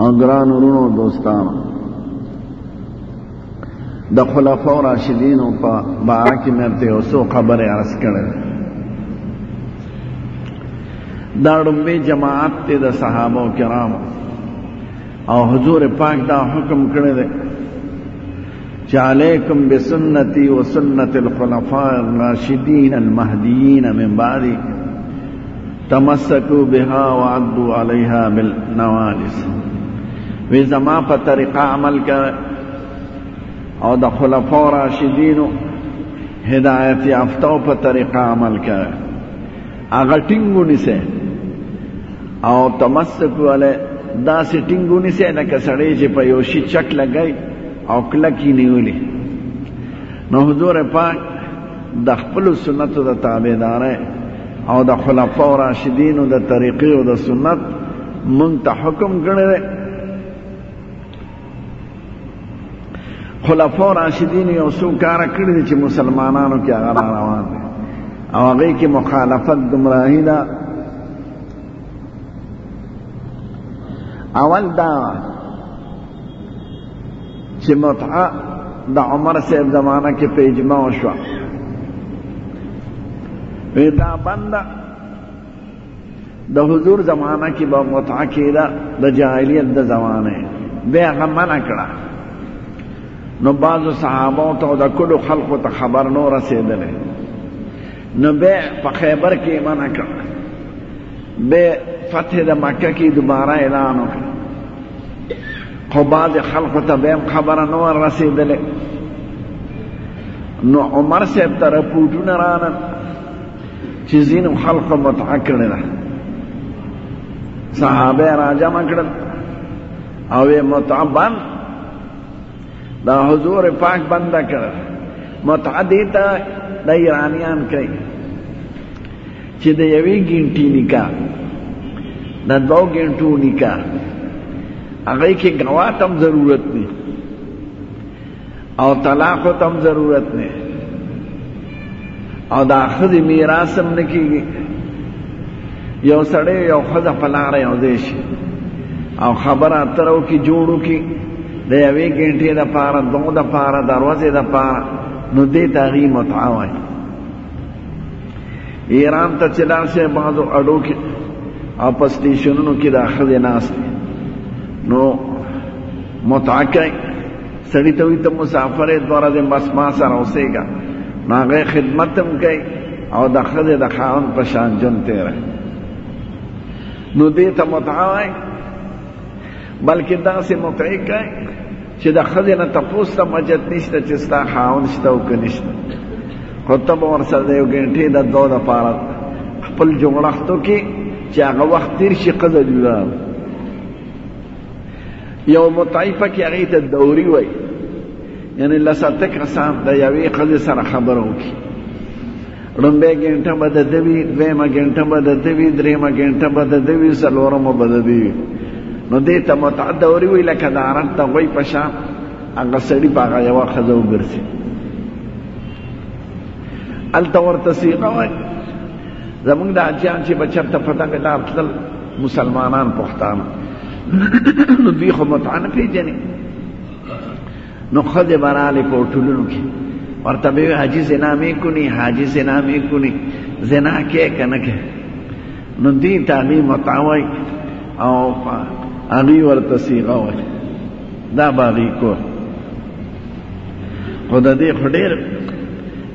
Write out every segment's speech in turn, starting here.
او ګران ورونو دوستانو د خلفاو راشدینو په باره کې مې ته یو څو خبرې عرض کړې دا ډومبې جماعت ته د صحابه کرام او حضور پاک دا حکم کړی دی چې علیکم بسنتی و سنت الخلفاء الراشدین المهدیین من بعدی تمسکو بها وعدو علیها بالنوالس وی زما په طریقه عمل کوي او د خلفاء راشدینو هدایت یافتو په طریقه عمل کوي هغه ټینګو نیسه او تمسک وله دا سې ټینګو نیسه لکه سړی چې په یو شي چک لګای او کلکی نیولې نو حضور پاک د خپلو سنتو د تابعدارۍ او د خلفاو راشدینو د طریقې او د سنت مونږ ته حکم کړی دی خلفاو راشدین یو څو کاره کړي دي چې مسلمانانو کې هغه را روان دي او هغه کې مخالفت گمراهی ده اول دا چې متعه د عمر صاحب زمانہ کې په اجماع شو وی دا بنده د حضور زمانہ کې به متعه کېده د جاهلیت د زمانه به هغه منع کړه نو بعضو صحابو ته د کلو خلقو ته خبر نو رسېدلی نو به په خیبر کې منع کړه به فتح د مکه کې دوباره اعلان وکړ خو بعض خلکو ته به خبره نه ور رسېدلې نو عمر صاحب ته رپوټونه رانن چې ځینو خلکو متعه کړې ده صحابه راجم کړل او یې متعه بند دا حضور پاک بنده کړل متعه دې ته د ایرانیان کوي چې د یوې ګینټي نکاح د دوه ګینټو نکاح هغه کې غوا تم ضرورت نه او طلاق تم ضرورت نه او دا خدي میراث هم نه کیږي یو سړی یو خدای په لار یو دی شي او خبره اترو کې جوړو کې د یوې ګنټې د پاره دوه د پاره دروازې د پاره نو دې تغي متعاون ایران ته چې لاړ شئ بعضو اډو کې او په سټېشنونو کې دا ښځې ناست نو متعه کوي سړي ته وایي ته مسافر یې دوه ورځې بس ما سره اوسېږه نو هغه خدمت هم کوي او د ښځې د خاوند په شان ژوند تېروي نو دې ته متعه وایي بلکې داسې مطعی کوي چې د ښځې نه تپوس ته مجد نشته چې ستا خاوند شته او که نشته خو ته به ورسره د یو ګنټې د دو دپاره خپل جوړښت وکړي چې هغه وخت تېر شي ښځه جدا یو مطعی پکې هغې ته دوري وایي یعنی لساته کسان د یوې ښځې سره خبره وکړي ړومبه ګنټه به د دوی دویمه ګنټه به د دوی دریمه ګنټه به د دوی څلورمه به د دوی نو دې ته متع دوري وی لکه د عرب ته غوی پشا هغه سړی په هغه یوه ښځه وګرځي هلته ورته صیغه وایي زمونږ د حاجیان چې به چېرته په دغه لار تلل مسلمانان پښتانه نو دوی خو متع نه پېژني نو خدای براله په ټولونو کې ورته به حاجی زنا مې کونی حاجی زنا مې کونی زنا کې کنه کې نو دې تعلیم متاوي او هغه ورته صيغه وای دا باغی کو خدای دې خډیر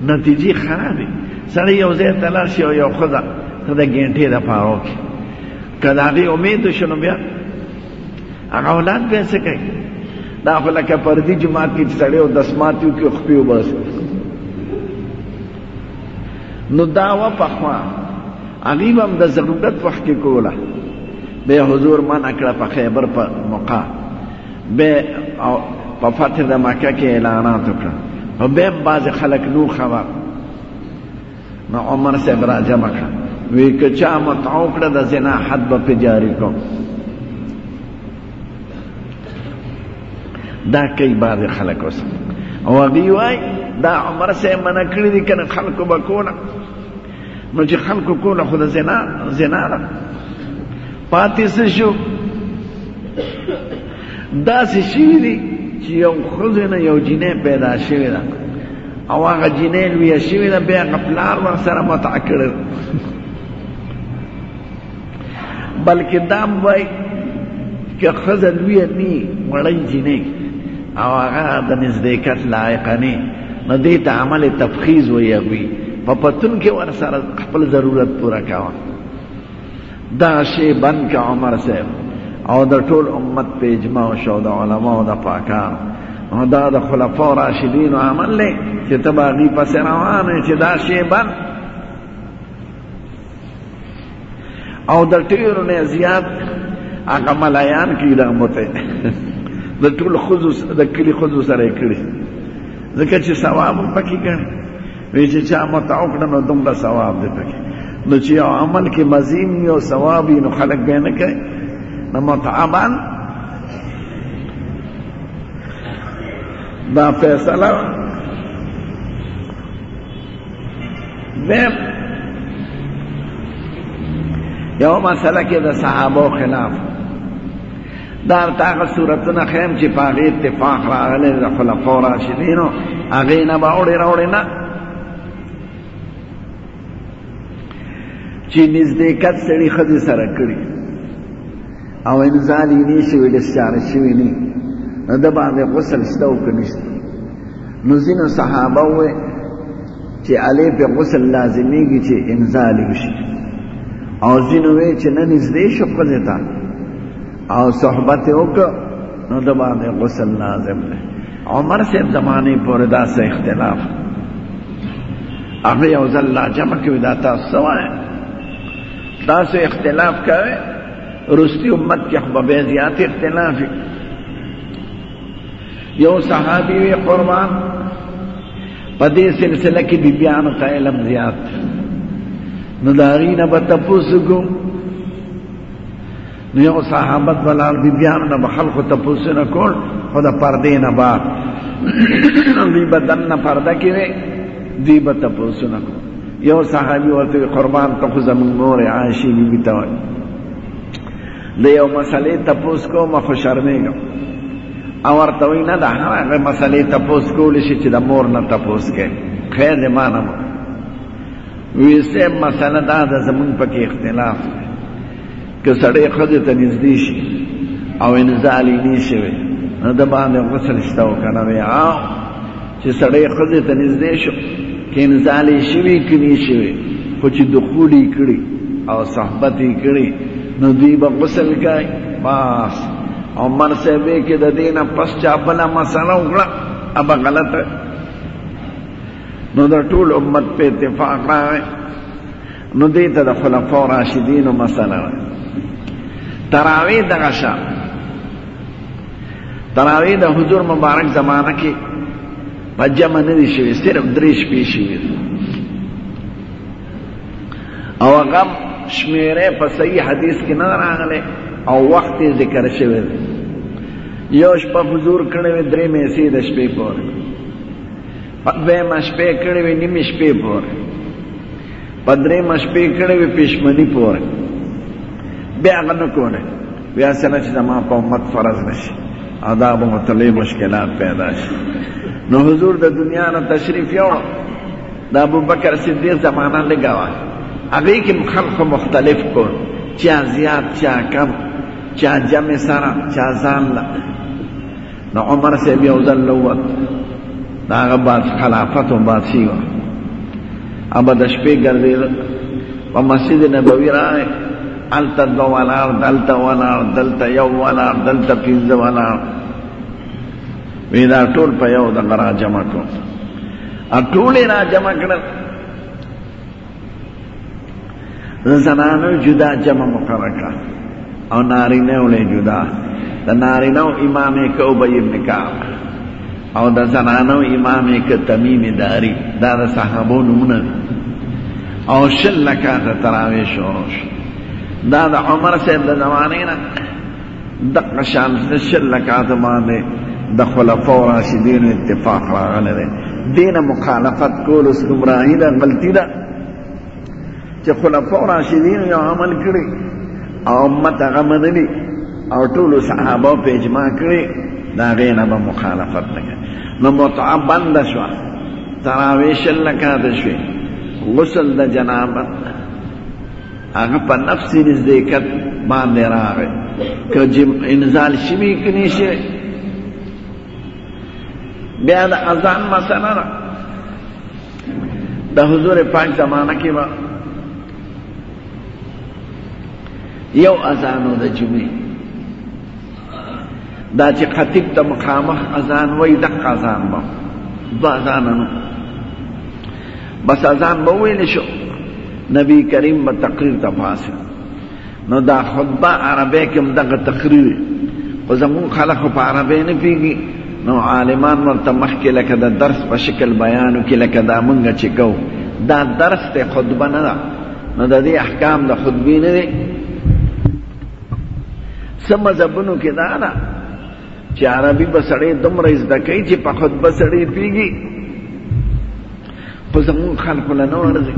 نتیجې خرابې سړی یو ځای ته لاړ شي او یو ښځه ته د ګینټې د پاره وکړي که د هغې امید شنو بیا هغه اولاد به څه کوي دا خو لکه پردي جماعت کې چې سړی او دسمات یو کې خپې وباسي نو دا وه پخوا هغوی به هم د ضرورت وخت کې کوله به یې حضور منع کړه په خیبر په موقع به په فتح د مکه کې اعلانات وکړه او به هم بعضې خلک نور خبر نو عمر صاحب را جمع کړه وی که چا متعو کړه د زنا حد به په جاری کو دا کوي بعض خلک اوس او هغوی وایي دا عمر صاحب منع کړي دي که نه خلکو به کوله نو چې خلکو کوله خو د زنا زنا ده پاتې څه شو داسې شوي دي چې یو ښځې نه یو جینۍ پیدا شوې ده او هغه جینۍ لویه شوې ده بیا هغه پلار ورسره متع کړی بلکې دا هم وایي که ښځه لویه نه وي وړۍ جینۍ او هغه د نزدېکت لایقه نه نو دې ته عمل تفخیز وایي هغوی په پتون کې ورسره خپل ضرورت پوره کاوه دا شی بند که عمر صاحب او د ټول امت په اجماع شو د علماو د پاکان او دا د خلفاء راشدین عمل لې چې تباغي پس روان چې دا شی بند او د ټیرو نه زیات هغه ملایان کې دا مته د ټول خزو د کلی خزو سره کړی ځکه چې ثواب پکې کړي وی چې چا متع وکړه نو دومره ثواب دی پکې نو چې یو عمل کې مزین وي او ثواب وي نو خلک به نه کوي نو متع بان دا فیصله دیم یو مسله کې د صحابه خلاف دا ورته هغه صورتونه ښیم چې په هغې اتفاق راغلی د خلفاو راشدینو هغې نه به اوړې راوړې نه چې نزدېکت سړي ښځې سره کړي او انزال یې نه شوي ډسچاره شوي نه نو د باندې غسل شته او که نشته نو ځینو صحابه وویل چې علی په غسل لازمیږي چې انزال وشي او ځینو وی چې نه نږدې شو خزه ته او صحبت وکړه نو د باندې غسل لازم دی عمر سے زمانے پورې دا سه اختلاف هغه یو ځل لا جمع کوي دا تاسو وایي تاسو اختلاف کوي رستی امت کې خو به زیات اختلاف یو صحابي قربان په دې سلسله کې بیبیانو ته علم زیات نو د هغوی نه به تپوس وکړو نو یو صحابت به لاړ بیبیانو نه به خلکو تپوسونه کول خو د پردې نه بعد دوی به دننه پرده کې وې دوی به تپوسونه کول یو صحابي ورته قربان ته خو زموږ مور عایشې بیبي ته وایي د یو مسلې تپوس کوم خو شرمېږم او ورته وایي نه د هغه مسلې تپوس کولی شي چې د مور نه تپوس کوي خیر دې ما نه وکړه وی صاحب مسله دا ده زمونږ پکې اختلاف دی که سړی ښځې ته نږدې شي او انزال یې نه شوی نو د باندې غسل شته او که نه وی چې سړی ښځې ته نږدې شو که انزال یې شوي که نه شوي خو چې دخول یې کړي او صحبت یې کړي نو دوی به غسل کوي بس عمر صاحب یې که د دې نه پس چا بله مسله وکړه هغه غلطه نو د ټول امت په اتفاق راغی نو دې ته د خلفاء راشدینو مسله ده تراوی دغه شان تراوی د حضور مبارک زمانه کې په جمع نه دي شوي صرف درې شپې شوي او هغه شمېره په صحیح حدیث کې نه راغلی او وخت یې ذکر شوی دی یو شپه حضور کړی وي درې میسې د شپې پورې دویمه شپې کړی وي نیمې شپې پورې پدرې مشپې کړې وې پښمنی پور بیا غنه کوله بیا سره چې ما په امت فرض نشي آداب او متلې مشکلات پیدا شي نو حضور د دنیا نه تشریف یو د ابو بکر صدیق زمانہ لګاوه هغه کې خلق مختلف کو چا زیات چا کم چا جمع سره چا ځان نو عمر سے بیا وزل لوت دا هغه بعد خلافت او بادشي وه ابا د شپې ګرځېده په مسجد نبوي راغی هلته دوه ولاړ دلته ولاړ دلته یو ولاړ دلته پنځه ولاړ وی دا ټول په یو دغه راجمع کړو ټول یې راجمع کړل زنانو جدا جمع مقرر کړه او نارینه ولې جدا د نارینه امام یې کو به ابن کعب او د زنانو امام یې ک تمیم داری دا د صحابو نمونه او شل لکه تراوی شروع دا د عمر صاحب د زمانه نه دغه شان د شل لکات باندې د خلفاء راشدین اتفاق راغلی دی دین مخالفت کول اوس گمراهی ده غلطی ده چې خلفاء راشدین یو عمل کړي او امت هغه منلی او ټول صحابه په اجماع کړي دا غینه به مخالفت نه کوي نو متعه بند شو تراویش لکات شوی غسل د جنابت هغه په نفس نزدېکت باندې راغی که جم انزال شوي که نه شوی بیا د اذان مسله ده د حضور پاک زمانه کې به یو اذان و د جمعې دا چې خطیب ته مخامخ اذان وای دغه اذان به دو اذان نو بس اذان به ویل شو نبی کریم به تقریر ته فاصل نو دا خطبه عربی کې دغه تقریر خو زمون خلق په عربی نه پیږي نو عالمان ورته مخکې لکه د درس په شکل بیانو کې لکه دا مونږ چې کوو دا درس ته خطبه نه ده نو د دې احکام د خطبې نه دی څه مذهبونو کې دا ده چې عربي به سړی دومره زده کوي چې په خطبه سړی پیږي خو زموږ خلکو له نه ورځي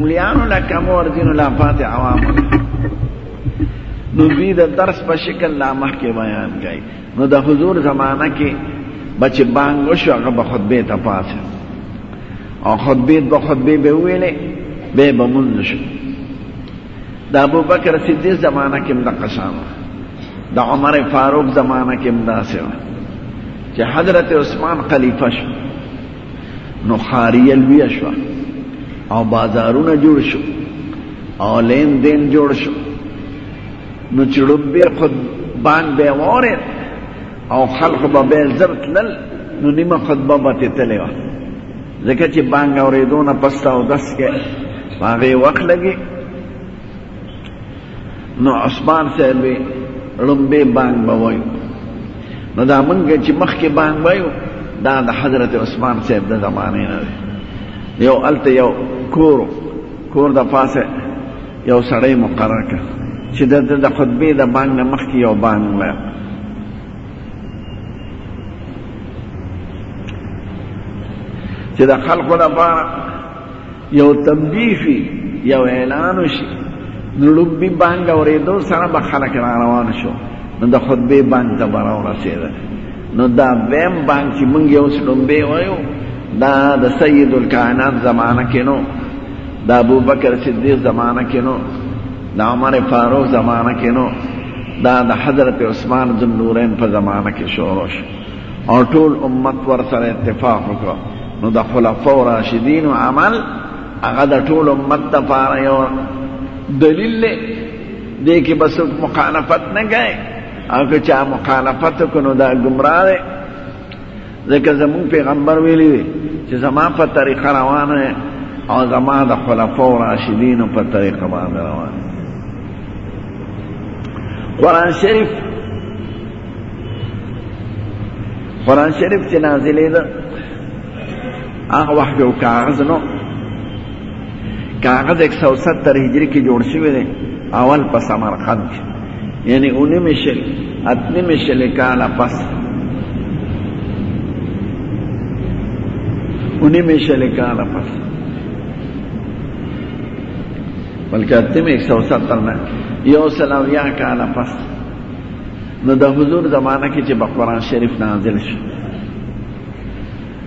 ملیانو له کم ورځي نو لا پاتې عوامو نو دوی د درس په شکل لا مخکې بیان کوي نو د حضور زمانه کې به چې بانګ وشو هغه به خطبې ته پاسه او خطبې به خطبې به ویلې به به مونځ شو د ابوبکر صدیق زمانه کې هم دقه شان وه د عمر فاروق زمانه کې هم داسې وه چې حضرت عثمان خلیفه شو نو خاریه لویه شوه او بازارونه جوړ شو او لین دین جوړ شو نو چې ړومبی خود بانګ به یې واورېد او خلق به به زر تلل نو نیمه خطبه به تې تلې وه ځکه چې بانګ اورېدو نه پس اودس کې په هغې وخت لګي نو عثمان صاحب وي ړومبې بانګ به وایو نو دا مونږ چې مخکې بانګ وایو دا د حضرت عثمان صاحب د زمانې نه دی یو هلته یو کور کور د پاسه یو سړی مقرر کړ چې د ده د خطبې د بانګ نه مخکې یو بانګ وایه چې د خلکو لپاره یو تنبیه وي یو اعلان وشي نو لومبي بانګ اورېدو سره به خلک را روان شو نو د خطبې بانګ ته به راورسېده نو دا دویم بانګ چې موږ یې اوس لومبی وایو دا د سید الکائنات زمانه کې نو د ابو بکر صدیق زمانه کې نو د عمر فاروق زمانه کې نو دا د حضرت عثمان ذو النورین په زمانه کې شروع شو او ټول امت ور سره اتفاق وکړ نو د خلفاء راشدین او عمل هغه د ټول امت لپاره یو دلیل دی دې کې بس مخالفت نه کوي او که چا مخالفت کو نو دا گمراه دی ځکه زموږ پیغمبر ویلي دی چې زما په طریقه روان او زما د خلفاء راشدینو په طریقه باندې روان قرآن شریف قرآن شریف چې نازلې ده هغه وخت یو کاغذ نو کاغذ 170 هجری کې جوړ شوی دی اول په سمرقند کې یعنی اونې مشل اتنې مشل کال پس اونې مشل کال پس بلکې اتنې 170 نه یو سلام یا کال پس نو د حضور زمانہ کې چې په قران شریف نازل شو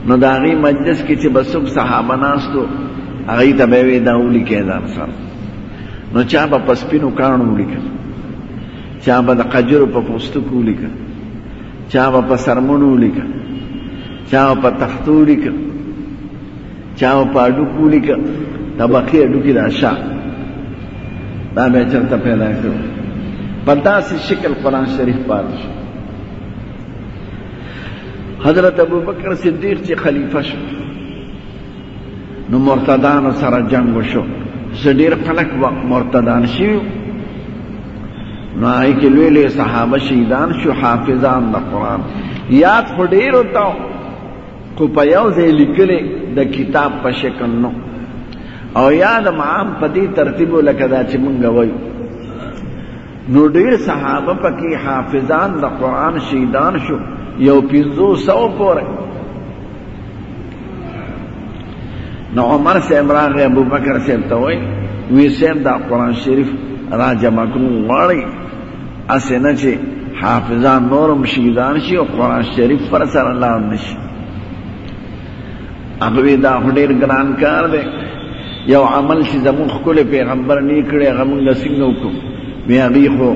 نو د هغې مجلس کې چې به څوک صحابه ناستو هغوی ته به یې ویل دا ولیکئ ځان سره نو چا به په سپینو کاڼو ولیکل چا به د قجرو په پوستکو ولیکل چا به په سرمنو ولیکل چا به په تختو ولیکل چا به په هډوکو ولیکل طبقې هډوکي د اشا دا به یې چېرته پیدا کړو په داسې شکل قرآن شریف پاتې شو حضرت ابوبکر صدیق چې خلیفه شو نو مرتدانو سره جنگ وشو زه ډیر خلک مرتدان شیو نو آئی که لوی لوی صحابه شهیدان شو حافظان د قرآن یاد خو ډیر وتاو خو په یو ځای لیکلی د کتاب په شکل نو او یاد معام په دې ترتیب لکه دا چې مونږ وایو نو ډیر صحابه پکې حافظان د قرآن شهیدان شو یو پنځو سو پورې نو عمر صاحب راغی ابو بکر صاحب ته وای وی صاحب دا قرآن شریف را جمع کړو غواړي اسې نه چې حافظان نورم شهیدان شي او قرآن شریف پر سره لاړ نشي هغه وی دا خو ډیر ګران کار دی یو عمل چې زموږ ښکلی پیغمبر نه کړی هغه موږ څنګه وکړو بیا هغوی خو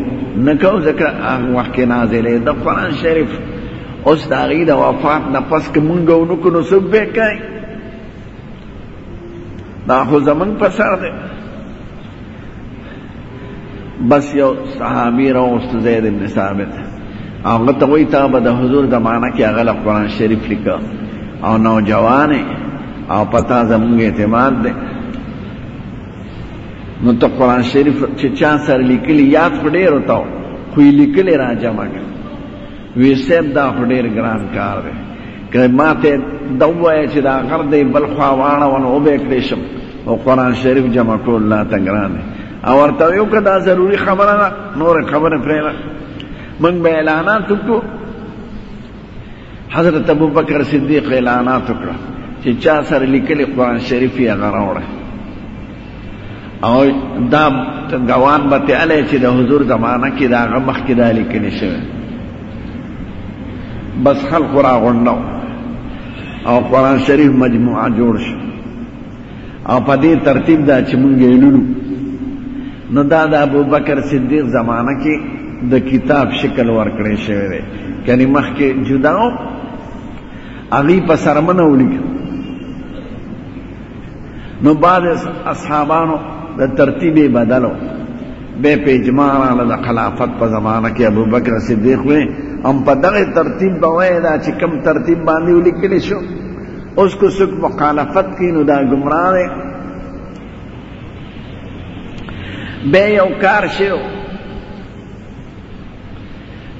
نه کوو ځکه هغه وخت کې نازلې د قرآن شریف اوس د هغوی د وفات نه پس که موږ ونه کړو نو څوک به کوي دا خو زموږ په سر دی بس یو صحابی راوست زید ابن ثابت هغه ته وی تا به د حضور زمانہ کې هغه له قرآن شریف لیکه او نوجوان او پتا زموږ اعتماد دی نو ته قرآن شریف چې چا سره لیکلی یاد خو ډېر وتاو خو یې لیکلی را جمع کړه ویس صیب دا خو ډیر ګران کار دی که ماته دا ووایې چې دا غر دی بل خوا واړوه نو وبه یې کړی شم او قرآن شریف جمع کول راته ګران دی او ورته ویو که دا ضروري خبره ده نورې خبرې پرېږده موږ به اعلانات وکړو حضرت ابوبکر صدیق اعلانات وکړه چې چا سره لیکلي قرآن شریف یې هغه راوړی او دا ګوان به تیالی چې د حضور زمانه کې دا هغه مخکې دا لیکنې شوی بس خلق را غونډو او قرآن شریف مجموعه جوړ شو او په دې ترتیب دا چې مونږ یې لولو نو دا د ابو بکر صدیق زمانه کې د کتاب شکل ورکړی شوی دی یعنی مخکې جدا او هغې په سرمنه ولیکو نو بعض اصحابانو د ترتیب بدلو به په اجماع رااله د خلافت په زمانه کې ابوبکر صدیق وې هم په دغه ترتیب به وای دا چې کم ترتیب باندې ولیکل شو اوس کو څوک مخالفت کوي نو دا ګمراه دی به یو کار شو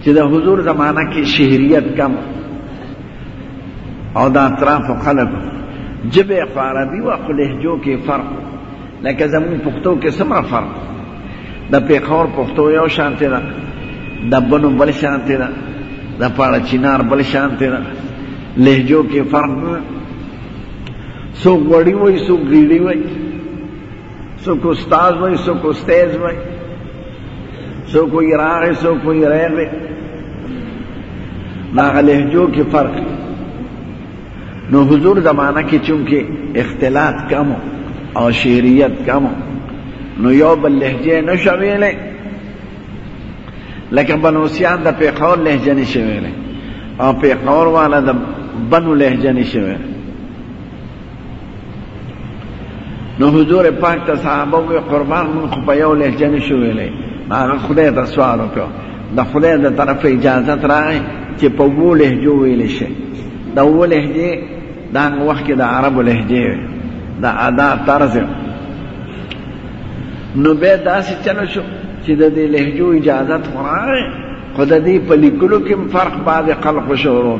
چې د حضور زمانہ کې شهریت کم او د اطراف خلک جبه عربي او لهجو کې فرق لکه زمون پښتو کې سمره فرق د پیښور پښتو یو شانته ده د بنو بل شانته ده د پاړه چینار بل شانته ده لهجو کې فرق سو وړي وای سو ګړي وای څوک استاد وای څوک استاد وای څوک یې راغی څوک یې راغی دا لهجو کې فرق نو حضور زمانہ کې چونکه اختلاط کم او شعریت کم نو یو بل لهجه نشویلې لکه بنوسیان د پیښور لهجه نشویلې او پیښور والا د بنو لهجه نشویلې نو حضور پاک ته صحابه وی قربان مون خو په یو لهجه نشو ویلې هغه خدای ته سوال وکړ د خدای د طرف اجازه راغی چې په وو لهجو ویل شي دا وو لهجه دا وخت کې د عربو لهجه دا ادا طرز نو به داسې چلو شو چې د دې لهجو اجازه راغی خدای دې په لیکلو کې فرق بعد خلق شروع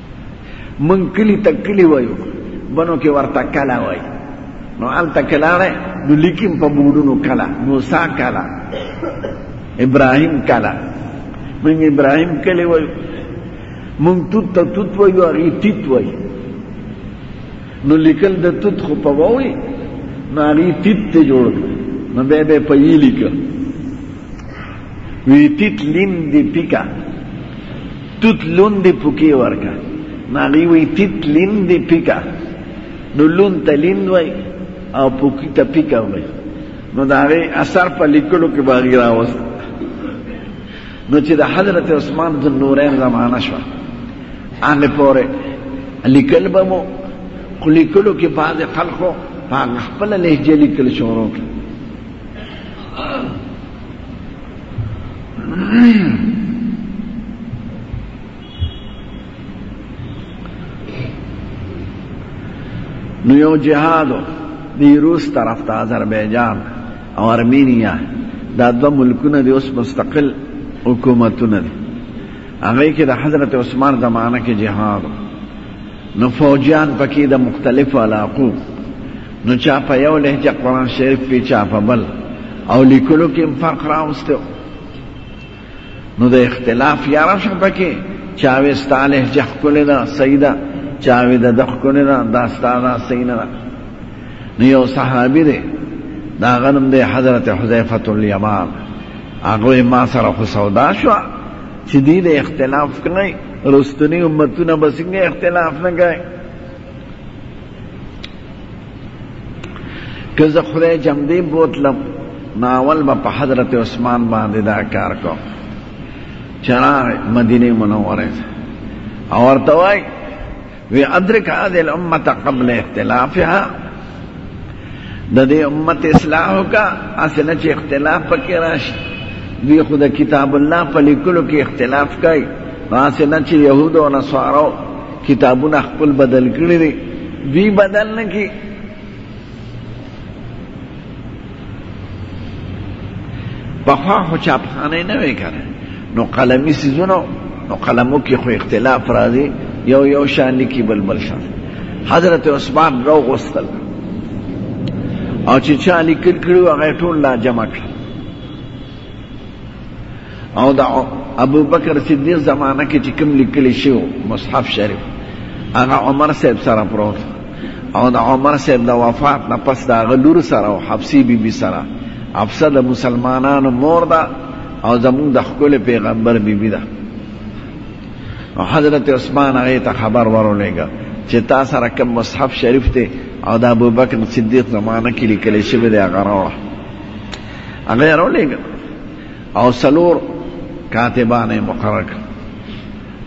من کلی ته کلی وایو بنو کې ورته کلا وایي نو هلته کې لاړی نو لیکیم په بوډونو کلا موسی کلا ابراهیم کلا من ابراهیم کلی وایو مونږ توت ته توت وایو هغې تیت وایي نو لیکل د توت خو په وایي نو هغې تیت ته جوړ کړو نو بیا به په یې لیکه وی تیت لیم دی پیکا توت لون دې پوکې ورکا نو هغوی وایي تیت لین دې پیکا نو لون ته لین وایي او پوکي ته پیکا وایي نو د هغې اثر په لیکلو کې به هغوی راوست نو چې د حضرت عثمان د نورین زمانه شوه هغې پورې لیکل به مو خو لیکلو کې بعضې خلکو په هغه خپله لهجه لیکل شروع کړه نو یو جهادو دی روس طرف ته آذربایجان او ارمینیا دا دو ملکونه دی اوس مستقل حکومتونه دي هغه کې د حضرت عثمان زمانه کې جهاد نو فوجیان پکې د مختلفو علاقو نو چا په یو لهجه قرآن شریف وی چا په بل او لیکلو کې هم فرق راوسته نو د اختلاف یاره شو پکې چا وی ستا لهجه ښکلې ده صحیح ده چا وی د ده ښکلې ده دا ستا ده صحیح نه ده نو یو صحابي دی د هغه نوم دی حضرت حذیفة الیمان هغوی ما سره خو سودا شوه چې دوی د اختلاف کوي رستنی امتونه به څنګه اختلاف نه کوي که زه خدای جمدې بوتلم نو اول به په حضرت عثمان باندې دا کار کوم چې راغی مدینې منورې ته او ورته وایي وی ادرک هذه الامه قبل اختلافها د دې امت اصلاح وکا اسنه چې اختلاف پکې راشي دوی خو د کتاب الله په لیکلو کې اختلاف کوي اسنه چې يهود او نصارو کتابونه خپل بدل کړی دي دوی بدل نه کی پخوا خو چاپخانه نه وې کنه نو قلمي سيزونه نو قلمو کې خو اختلاف راځي یو یو شان لیکي بل بل شان حضرت عثمان رو غوستل او چې چا لیکل کړو هغه ټول لا جمع کړ او دا ابو بکر صدیق زمانہ کې چې کوم لیکل شو مصحف شریف هغه عمر صاحب سره پروت او د عمر صاحب د وفات نه پس د هغه لور سره او حفصې بي بي سره حفصه د مسلمانانو مور ده او زموږ د ښکلي پیغمبر بي بي ده او حضرت عثمان هغې ته خبر ورولېږه چې تا سره کوم مصحف شریف دی او د ابوبکر صدیق زمانه کې لیکل شوی دی هغه راوړه هغه یې راولېږه او څلور کاتبان یې مقرر کړل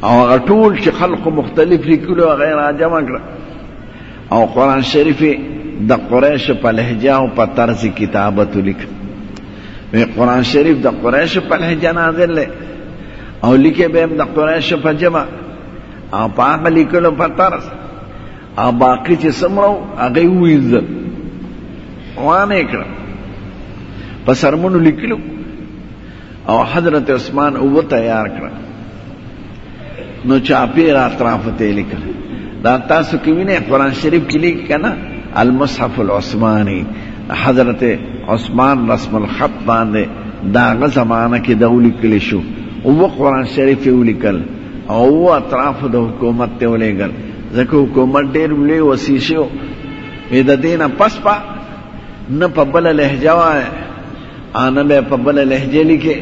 او هغه ټول چې خلقو مختلف لیکلي وو هغه یې راجمع کړل او قرآن شریف یې د قریشو په لهجه او په طرز کتابت ولیکه وی قرآن شریف د قریشو په لهجه نازل دی او لیکه به هم د قریشو په ژبه او په هغه لیکلو په طرز هغه باقي چې څومره وو هغه یې ووینځل روان یې کړل په سرمنو لیکلو او حضرت عثمان اوبه تیار کړل نو چاپېره اطرافو ته یې لیکل دا تاسو کې وینئ قرآن شریف کې لیکي که نه المصحف العثماني حضرت عثمان رسم الخط باندې د هغه زمانه کې د ولیکل شو اووه قرآن شریف یې ولیکل او اووه اطرافو د حکومت ته ولېږل ځکه حکومت ډیر لوی وسیع شو وې د دې نه پس په نه په بله لهجه وایه او نه به په بله لهجه لیکې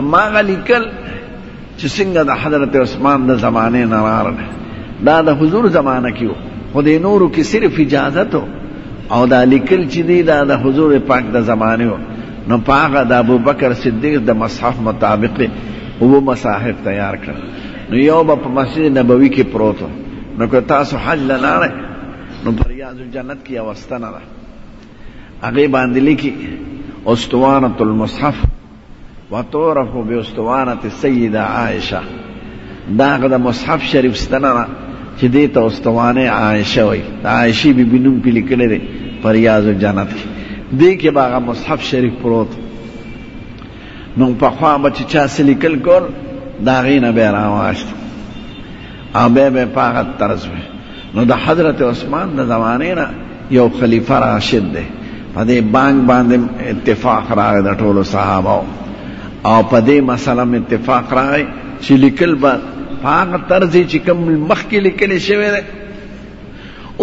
اما هغه لیکل چې څنګه د حضرت عثمان د زمانې نه راغله دا د حضور زمانه کې وو خو دې نورو کې صرف اجازه تو او دا لیکل چې دی دا د حضور پاک د زمانې وو نو په هغه د ابوبکر صدیق د مصحف مطابق اووه مصاحف تیار کړل نو یو به په مسجد نبوي کې پروت نو که تاسو حج له لاړئ نو په ریاض الجنت کې یوه ستنه ده هغې باندې لیکي استوانة المصحف وتعرف باستوانة السیده عائشه دا هغه د مصحف شریف ستنه ده چې دې ته استوانه عائشه وایي د عائشې بیبي نوم پې لیکلی دی په ریاض الجنت کې دې کې به هغه مصحف شریف پروت نو پخوا به چې چا څه لیکل کول د هغې نه به یې راواخیست او بیا به یې په هغه طرز وي نو د حضرت عثمان د زمانې نه یو خلیفه راشد دی په دې بانک باندې اتفاق راغی د ټولو صحابه او په دې مسله مې اتفاق راغی چې لیکل به په هغه طرز چې کوم مخکې لیکل شوی دی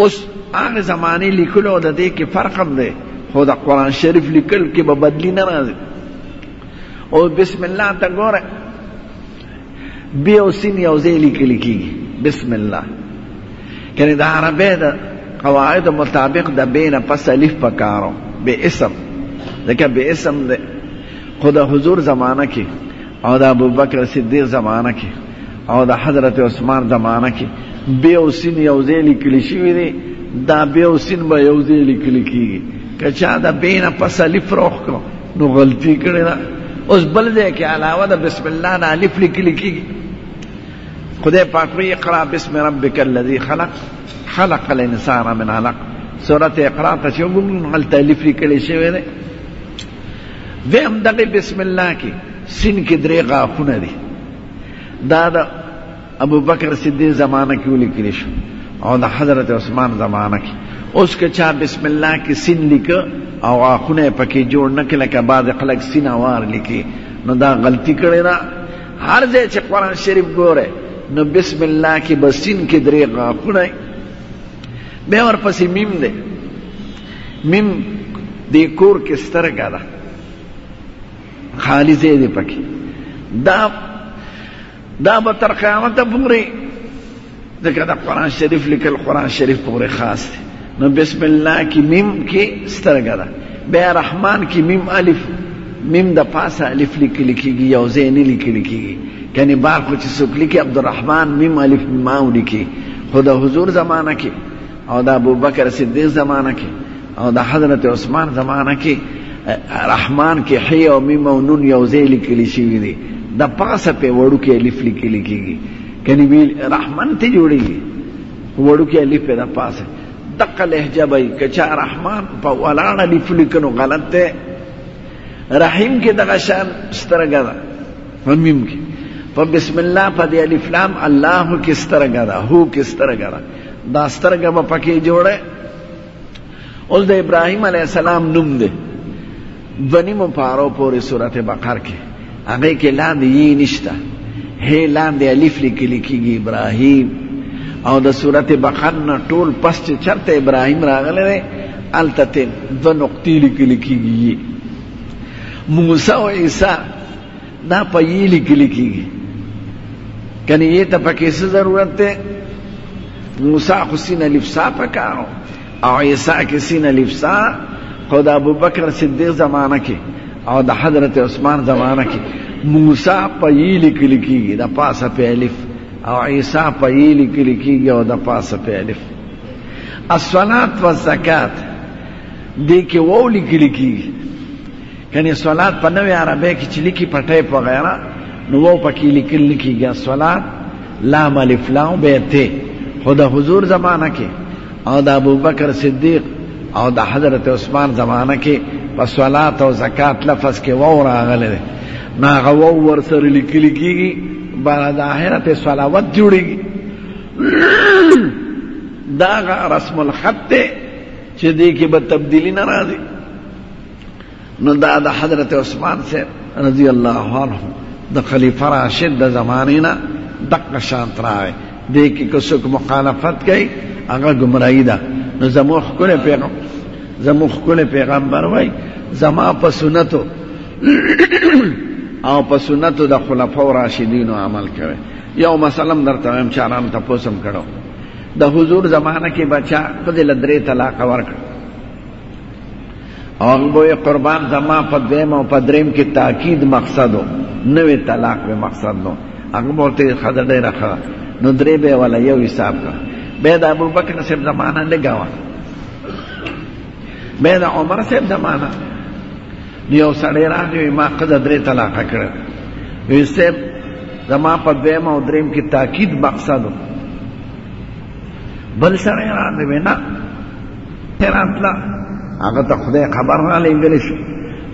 اوس هغه زمانه لیکل او د دې کې فرق هم دی خو د قران شریف لیکل کې به بدلی نه راځي او بسم الله ته ګوره بی او سین یو ځای لیکل کیږي بسم الله یعنی د عربی د قواعد مطابق د بین پس الف پکارو به اسم ځکه به اسم ده خو د حضور زمانہ کې او د ابوبکر صدیق زمانه کې او د حضرت عثمان زمانه کې بې او سین یو ځای لیکل شوي دي دا بې او سین به یو ځای لیکل کېږي که چا د بې نه پس الف روښ کړو نو غلطي کړې ده اوس بل ځای کې علاوه د بسم الله نه الف لیکل کېږي خدای پاک وی اقرا بسم ربک الذی خلق خلق الانسان من علق سورته اقرا ته چې وګورئ هلته الف لیکل شوی دی د هم دغه بسم الله کې سین کې درې غاښونه دي دا د ابو بکر صدیق زمانه کې ولیکل شو او د حضرت عثمان زمانه کې اوس که چا بسم الله کې سین لیک او غاښونه پکې جوړ نه کړي لکه بعض خلک سین وار لیکي نو دا غلطي کړې ده هر ځای چې قرآن شریف ګوره نو بسم الله کې بسین کې درې غاښونه بیا ورپسې میم دی میم دې کور کې سترګه ده خالي ځای دی پکې دا دا به تر قیامته پورې ځکه د قرآن شریف لیکل قرآن شریف پورې خاص دی نو بسم الله کې میم کې سترګه ده بیا رحمان کې میم الف میم د پاسه الف لیکل کېږي یو ځای نه لیکل کېږي کنې بار خو چې څوک لیکي عبدالرحمن میم الف میم او لیکي خو د حضور زمانه کې او د ابوبکر صدیق زمانه کې او د حضرت عثمان زمانه کې رحمان کې حی او میم او نون یو ځای لیکل شوی دی د پاسه په وړو کې الف لیکل کېږي کني وی رحمان ته جوړیږي وړو کې الف په د پاسه دقه لهجه به کچا رحمان په ولاړه الف لیکنو غلط ده رحیم کې دغه شان سترګه ده په میم کې په بسم الله په دې الف لام الله کې سترګه ده هو کې سترګه ده دا سترګه به پکې جوړه اوس د ابراهیم علی السلام نوم دی دونی مو پارو پورې سورته بقر کې هغه کې لاندې یې نشته هی لاندې الف لیکل کېږي ابراهیم او د سورته بقر نه ټول پس چې چرته ابراهیم راغلی دی هلته ته دوه نقطې لیکل کېږي موسی او عیسی دا په یې لیکل کېږي کنه یې ته پکې څه ضرورت دی موسی خو سین الف سا پکارو او عیسی کې سین الف سا خو د ابوبکر صدیق زمانہ کې او د حضرت عثمان زمانہ کې موسی په یې لیکل کېږي د پاسه په الف او عیسی په یې لیکل کېږي او د پاسه په الف الصلات والزکات دې کې وو لیکل کېږي یعنی صلات په نوې عربی کې چې لیکي په ټیپ وغیره نو وو پکې لیکل نه کېږي صلات لام الف لام به ته خو د حضور زمانہ کې او د ابوبکر صدیق او د حضرت عثمان زمانہ کې په صلات او زکات لفظ کې وو راغلی دی نو هغه وو ورسره لیکل کېږي بار د آخره په صلوات جوړېږي دا رسم الخط چې دې کې به تبدیلی نه راځي نو دا د حضرت عثمان سے رضی الله عنه د خلیفہ راشد د زمانه نه دغه شان تراوي دې کې کوڅوک مخالفت کوي هغه گمراهي ده نو زموږ کله پیغام زموږ کله پیغمبر وای زما په سنتو او په سنتو د خلفاو راشدینو عمل کوي یو مثلا درته هم چاران ته پوسم کړو د حضور زمانہ کې بچا خدای لدرې طلاق ورکړ هغه به یې قربان زما په دویم او په دریم کې تاکید مقصد و نوی طلاق به مقصد نو هغه به ورته ښځه ډېره ښه نو درې به یې وله یو حساب کړه بیا د ابوبکر صاحب زمانه لږه وه بیا د عمر صاحب زمانه نو یو سړی راغی ما ښځه درې طلاقه کړه وی صاحب زما په دویم او دریم کې تاکید مقصد و بل سړی راغی وی نه راتله هغه ته خدای خبر را لېږلی شو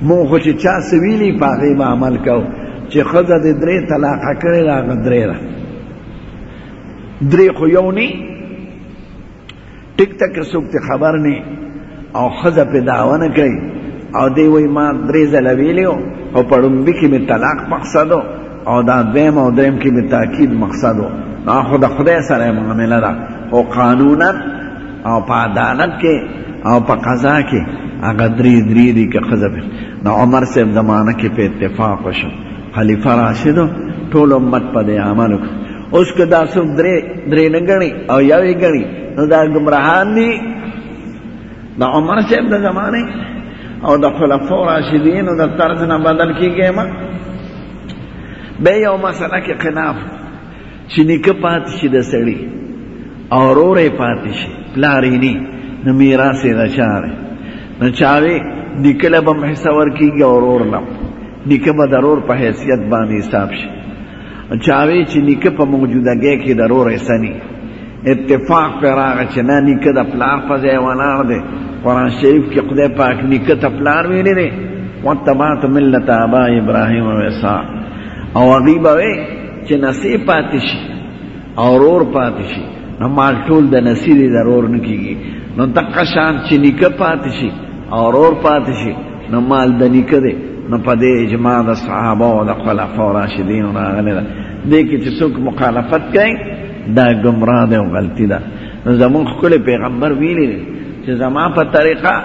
مونږ خو چې چا څه ویلي په هغې به عمل کوو چې ښځه دې درې طلاقه کړې ده هغه درې ده درې خو یو نه ټیک ته که څوک ته خبر نه او ښځه پې دعوه نه کوي او دی وایي ما درې ځله ویلی او په ړومبي کې مې طلاق مقصد او دا دویم او دریم کې به تاکید مقصد و دا خو د خدای سره معامله ده او قانونا او په عدالت کې او په قضا کې هغه درې درې دي که ښځه پېښ د عمر صاحب زمانه کې په اتفاق وشو خلیفه راشدو ټول امت په دې عمل وکړ اوس که دا څوک درې درې نه ګڼي او یو یې ګڼي نو دا ګمراهان دي د عمر صاحب د زمانه او د خلفاء راشدینو د طرز نه بدل کیږي ما به یو مسله کې خلاف چې نیکه پاتې شي د سړي او رورې پاتې شي پلارې نه نو میراث یې د چاره نو چاوي نیکه له به حصه ورکیږي او رور نه نیکه به ضرور په حیثیت باندې حساب شي چاوی چې نیکه په موجودګۍ کې د رور احسني اتفاق پر راغی چې نه نیکه د پلار په ځای ولاړ دی قرآن شریف کې خدای پاک نیکه ته پلار ویلی دی واتبعت ملت ابا ابراهیم و اسحاق او هغوی به وی چې نسې پاتې شي او رور پاتې شي نو مال ټول د نسې دی د رور نه کېږي نو دقه شان چې نیکه پاتې شي او رور پاتې شي نو مال د نیکه دی نو په دې اجماع د صحابه او د خلفاو راشدینو راغلې ده دې کې چې څوک مخالفت کوي دا ګمراه دی او غلطي ده نو زموږ ښکلی پیغمبر ویلي دی چې زما په طریقه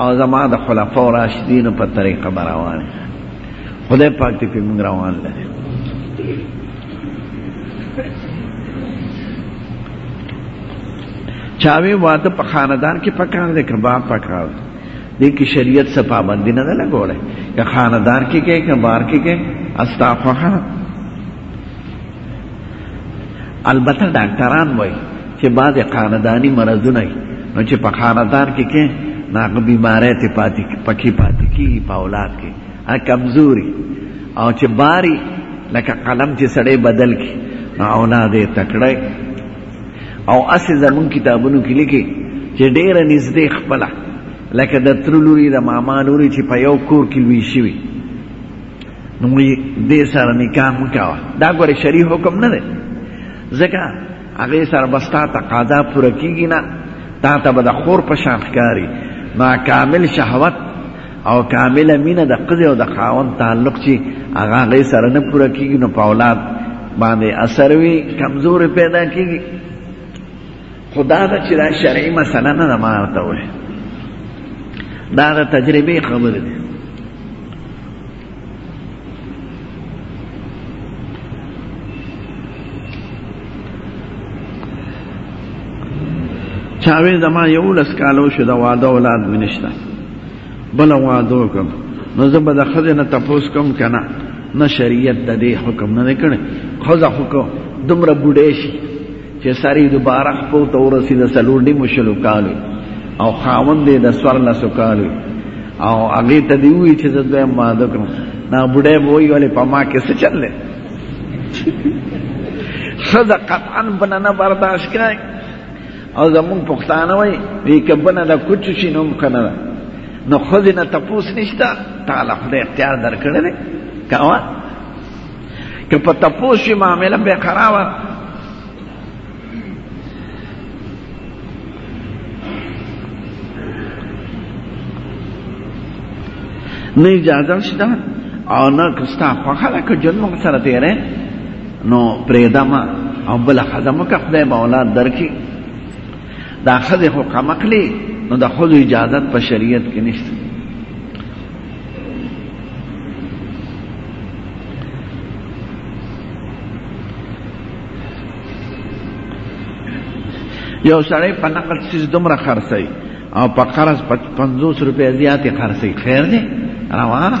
او زما د خلفاو راشدینو په طریقه به روان خدای پاک دې پرې موږ روان لري چاوی واده په خاندان کې پکار دی که با پکار دی دې کې شریعت څه پابندي نه ده لګولې که خاندار کې کې که بار کې کې استغفر البته ډاکټران وایي چې بعض خاندانی مرزونه نو چې په خاندار کې کې ناغه بیمارې ته پاتې پکې پاتې کی په اولاد کې ا کمزوري او چې باري لکه قلم چې سړې بدل کی نو اولاد یې تکړه او اسې زمون کتابونو کې لیکي چې ډېره نږدې خپله لکه د تر لوري د ماما لوري چې په یو کور کې لوی شوي نو دې سره نکاح مکاوه دا ګوره شریع حکم نه دی ځکه هغې سره به ستا تقاضا پوره کېږي نه تا ته به د خور په شان ښکاري ناکامل شهوت او کامله مینه د ښځې او د خاوند تعلق چې هغه هغې سره نه پوره کېږي نو په اولاد باندې اثر وي کمزورې پیدا کېږي خو دا ده چې دا شرعي مسله نه ده ما ورته وویل دا د تجربې خبرې دي چاوي زما یو لس کالو شو دا واده اولاد منشته بل واده وکم نو زه به د خځه نه تپوس کوم کنه نه شریعت د دې حکم نه کړي خځه حکم دومره بډې شي چې سر یې دوباره خپو ته ورسي د څلور نیمو شلو کالو او خاوند یې د څوارلسو کالو او هغې ته دې ووایي چې زه دویم واده کړم نو بوډۍ به وایي ولې په ما کې څه چل دی ښځه قطعا بنه نه برداشت کوي او زمونږ پښتانه وایي وایي که بنه د کوچو شي نو هم ښه نه ده نو ښځې نه تپوس نشته تعالی خدای اختیار درکړی دی کوه که په تپوس شي معامله به خرابه نه اجازه شته او نه که ستا خوښه ده که ژوند موږ سره تېری نو پرېږده مه او بله ښځه مه که خدای به اولاد درکړي دا ښځې خو کم اخلي نو د ښځو اجازت په شریعت کې نشته یو سړی په نقل سیز دومره خرڅوي او په قرض په پنځوس روپۍ زیاتې خرڅوي خیر دی روانه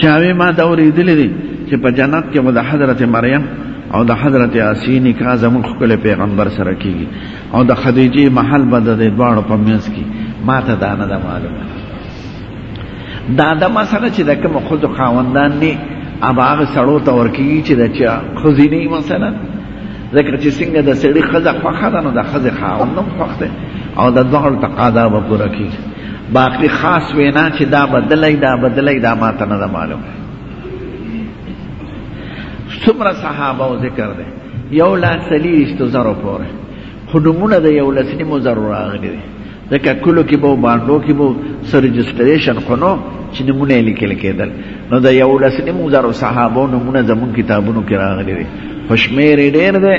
چاوی ما دا اوریدلی دی چې په جنت کې به د حضرت مریم او د حضرت عاصی نکاح زموږ خپل پیغمبر سره کیږي او د خدیجه محل به د دواړو په منځ کې ما ته دا نه ده معلومه دا د مسله چې د کوم خود خاوندان نه اب هغه سړو ته ورکیږي چې د چا خزینه مثلا ځکه چې څنګه د سړي خزه خوخه ده نو د خزه خاوند هم خوخ دی او د دواړو تقاضا به پوره کیږي باقي خاص وینا چې دا بدلای دا بدلای دا ماته نه معلوم څومره صحابه او ذکر دی یو لا سلیشتو زرو پوره خو نمونه د یو لسنیمو زرو راغلی دی ځکه کلو کې به او بانډو کې به څه رجسټریشن خو نو چې نمونه یې لیکل کېدل نو د یولس نیمو زرو صحابو نمونه زموږ کتابونو کې راغلي دي خو شمېر یې ډېر دی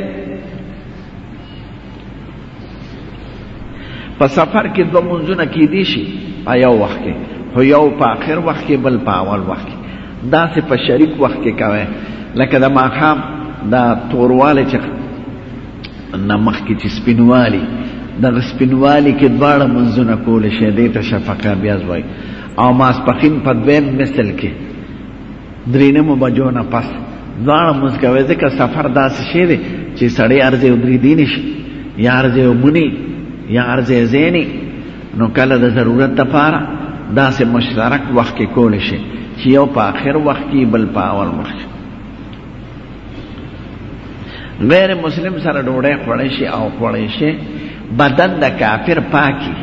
په سفر کې دوه منځونه کېدی شي په یو وخت کې خو یو په آخر وخت کې بل په اول وخت کې داسې په شریک وخت کې کوی لکه د ماښام دا توروالی چې نه مخکې چې سپینوالي دغه سپینوالي کې دواړه منځونه کول شي دې ته شفقه بیا وایي او ماسپخین په دویم مثل کې درې نیمو بجو نه پس دواړه منځ کوي ځکه سفر داسې شی دی چې سړی ارزې درې دی نشي یا ارزې ومني یا ارزې زیني نو کله د ضرورت لپاره داسې مشترک وخت کې کول شي چې یو په آخر وخت کې بل په اول وخت غیر مسلم سره ډوډۍ خوړی شي او خوړی شي بدن د کافر پاکي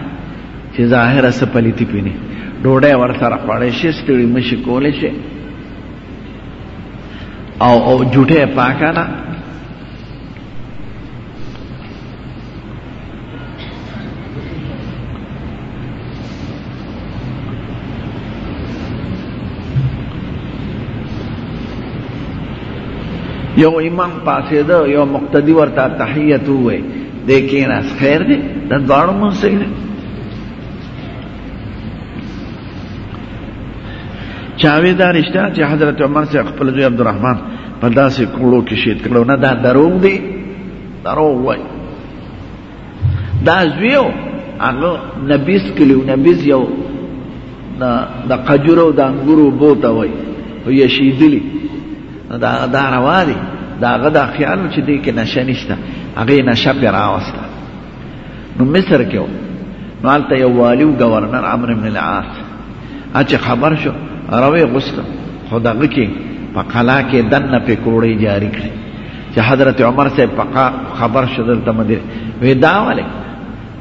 چې ظاهره څه پلیتی پینې ډوډۍ ورسره خوړی شي ستړي مشي کولی شي او او جوټه پاکه ده یو امام پاسې ده یو مقتدی ورته تحیت وې د کیناس خیر دی د دوړو مونږ سره چاوي دا رښتیا چې حضرت عمر سي خپل زوی عبدالرحمن په داسې کوړو کې شهید کړو نه دا دروغ دی دروغ وای دا زویو هغه نبیس کلیو نبیس یو د قجرو د انګورو بوته وای او یې شیدلی دا دا روا دی دا غدا خیال چې دې کې نشه نشته هغه نشه پر راوسته نو مصر کې نو هلته یو والي و ګورنر عمرو بن العاص چې خبر شو روی غوسته خو دغه کې په قلا کې دننه پکوړې جاري کړې چې حضرت عمر صاحب په خبر شو دلته مدیر وی دا ولې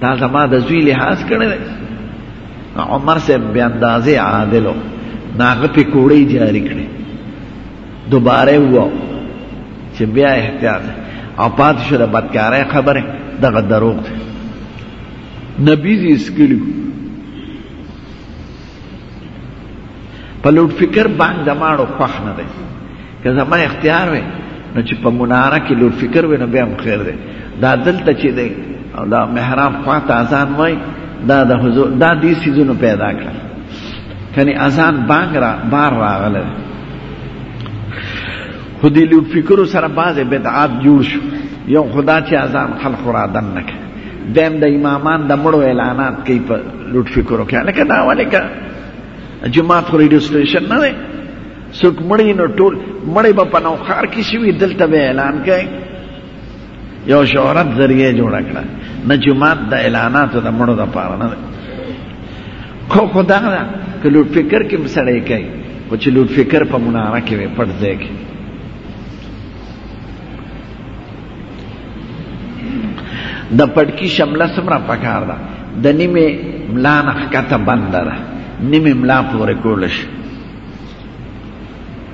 دا زما د زوی لحاظ کړی دی عمر صاحب بې اندازې عادل و نو هغه پکوړې جاري کړې دوباره وو چې بیا احتیاط او پات شو د بدکارۍ خبره دغه دروغ دی نبی زی اسکلو په لوډ فکر باندې ماړو خوښ نه دی که زما اختیار وي نو چې په مناره کې لوډ فکر وي نو بیا هم خیر دی دا دلته چې دی او دا محراب خواته اذان وای دا د حضور دا دې سيزونو پیدا کړل کني اذان بانګ را بار راغله خو دې لو فکر سره بعضې بدعات جوړ شو یو خدا چې اذان خلق را دن نه کړي دیم د امامان د مړو اعلانات کوي په لوټ فکر وکړي لکه دا ولې که جماعت خو ریډیو سټیشن نه دی څوک مړی نو ټول مړی به په نوښار کې شوي دلته به اعلان کوي یو شهرت ذریعہ جوړ کړه نه چې مات د اعلاناتو د مړو د پاره نه خو خدا دا که لوټ فکر کې مسړې کوي او چې لوټ فکر په مناره کې وي پټ ځای کې د پټکی شمله سمره پکار ده د نیمه ملا نه ښکته بند ده نیمه ملا پورې کول شي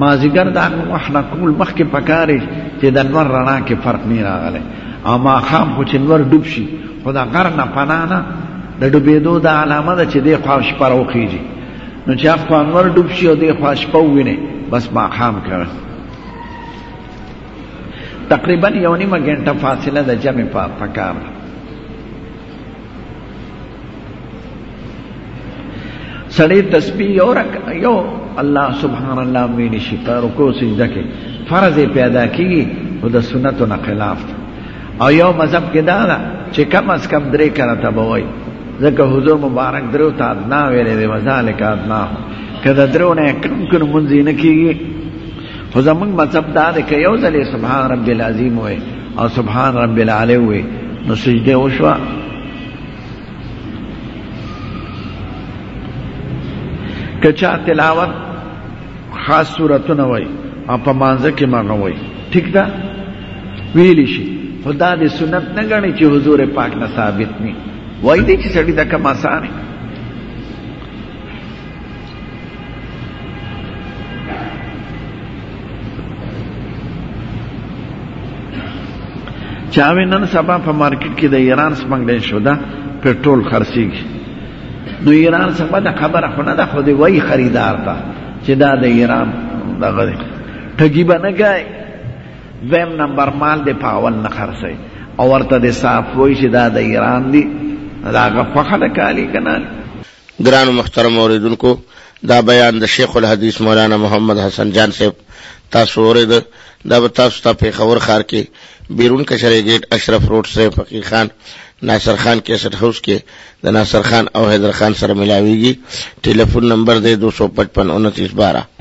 مازیګر دا وخت نه کول مخکې پکاري چې د نور رڼا کې فرق نه راغلی او ماښام خو چې نور ډوب شي خو د غر نه پناه نه د ډوبېدو دا علامه ده چې دې خوا شپه راوخېږي نو چې هغه خوا نور ډوب شي او دې خوا شپه ووینې بس ماښام کوي تقریبا یو نیمه ګنټه فاصله د جمع په پکار سړی تسبیح یو رک یو الله سبحان الله مې نشي په رکوع سجده کې فرض پیدا کیږي او د سنتو نه خلاف ده او یو مذهب کې دا ده چې کم از کم درې کرته به وایي ځکه حضور مبارک درو ته ادنا ویلې دی وذالک ادنا که د درو نه کم کړو مونځ نه کیږي خو زمونږ مذهب دا دی که یو ځلې سبحان ربي العظیم وایي او سبحان رب العلی وی نو سجده وشوا کچا تلاوت خاص صورتونه وای او په مانزه کې مغه وای ٹھیک ده ویل شي خدا دې سنت نه غني چې حضور پاک نه ثابت ني وای دې چې سړی د کم آسان چاوی نن سبا په مارکیټ کې د ایران سمګلې شو دا پټرول خرڅیږي نو ایران سبا د خبره خو نه ده خو دی وای خریدار ته چې دا د ایران دغه دی ټګي به نه کوي دویم نمبر مال دی په اول نه خرڅوي او ورته د صاف وای چې دا د ایران دی دا هغه خوښه ده کالي که نه ګرانو محترمو اوریدونکو دا بیان د شیخ الحدیث مولانا محمد حسن جان صاحب تاسو اورید دا به تاسو ته پیښور ښار کې بیرون کشرې ګیټ اشرف روډ سره فقیر خان ناصر خان کیسټ هاوس کې د ناصر خان او حیدر خان سره ملاویږي ټلیفون نمبر دی 255 29 12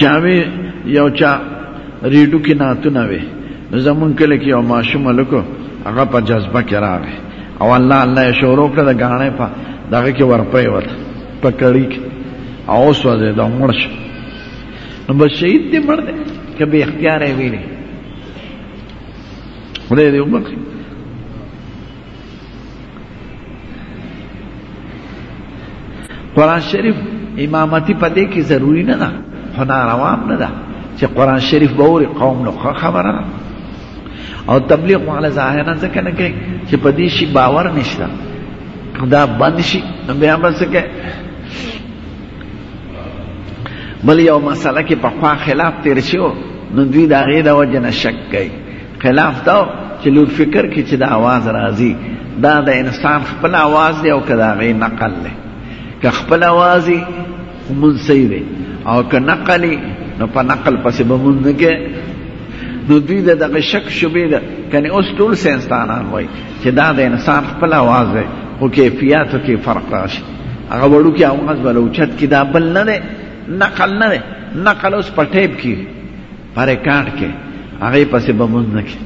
چاوي یو چا ریډو کې ناتونه وي زمون کله کې یو ماشوم لکو هغه په جذبه کې راغی او الله الله یې شروع کړ د غاڼې په دغه کې ورپرې وت په کړی کې او سوځه د مړ شو نو بس شهید دې مړ دی که به اختیار یې ویلي خدای دې وبخښي قران شریف امامتی په دې کې ضروری نه ده خو ناروام نه ده چې قران شریف به ور قوم نو خبره ده او تبلیغ والا ظاهرا ځکه نه کوي چې په دې شي باور نشته دا بند شي بیا به څه کوي بل یو مسله کې په خوا خلاف تیر شو نو دوی د هغې د وجې نه شک کوي خلاف دا چې لور فکر کې چې د اواز راځي دا د انسان خپل اواز دی او که د هغې نقل دی که خپل اواز یې مونځ صحیح دی او که نقل یې نو په نقل پسې به مونځ نه کوي نو دوی د دغه شک شبې ده کنې اوس ټول ساینسدانان وایي چې دا د انسان خپل اواز دی خو کیفیاتو کې فرق راشي هغه وړو کې اواز ولا اوچت کې دا بل نه ده نقل نه ده نقل اوس په ټیپ کې په ریکارډ کې هغه پسې به مونږ نه کې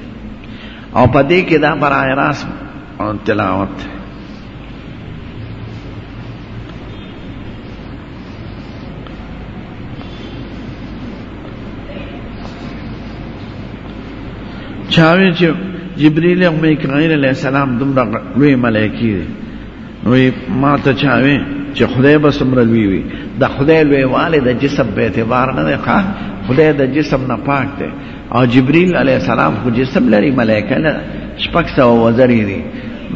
او په دې کې دا پر راس تلاوت چاوی چې جبرئیل او میکائیل علیہ السلام دومره لوی ملائکی دي وی ما ته چا وی چې خدای به څومره لوی وي د خدای لویوالی د جسم په اعتبار نه دی ښه خدای د جسم نه پاک دی او جبرئیل علیه السلام خو جسم لري ملایکه نه شپږ سوه وزرې دي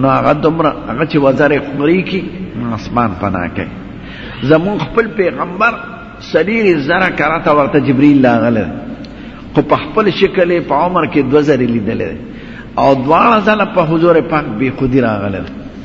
نو هغه دومره هغه چې وزرې خوري کي اسمان پناه کوي زمون خپل پیغمبر سلیری زره کراته ورته جبرئیل راغلی خو په خپل شکل په عمر کې دوه زرې لیدلی او دواړه ځله په حضور پاک بې خودي راغلی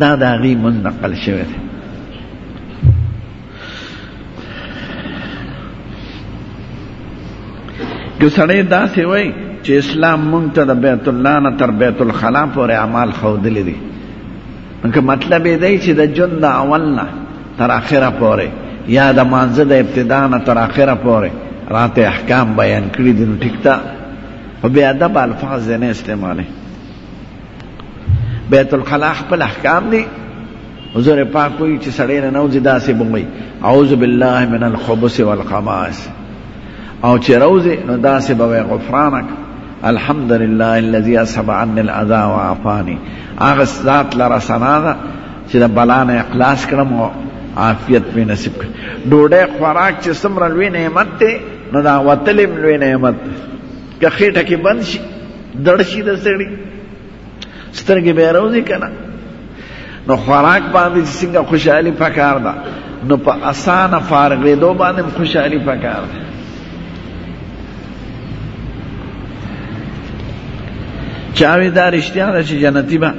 دا د هغې مونږ نقل شوی دی که سړی داسې وای چې اسلام مونږ ته د بیت الله نه تر بیت الخلا پورې اعمال ښودلی دی که مطلب یې دی چې د ژوند د اول نه تر اخره پورې یا د مانځه د ابتدا نه تر اخره پورې راته احکام بیان کړي دي نو ټیک ده خو بې ادب الفاظ یې نه استعمالوي بیت الخلا خپل احکام دي حضور پاک کوئی چې سړی نه نوځي داسې بومي اعوذ بالله من الخبث والخبائث او چې روزي نو داسې به غفرانک الحمد لله الذي اصحب عن الاذى وعافاني هغه ذات لره سنا ده چې د بلا نه اخلاص کړم او عافیت په نصیب کړ ډوډۍ خوراک چې څومره لوی نعمت دی نو دا وتلې لوی نعمت دی که خېټه کې بند شي دړ شي د سړي سترګې به راوځي کنه نو خوراک باندې څنګه خوشحالي پکار ده نو په اسانه فارغېدو باندې خوشحالي پکار ده چاوی دا رشتیا ده چې جنتی به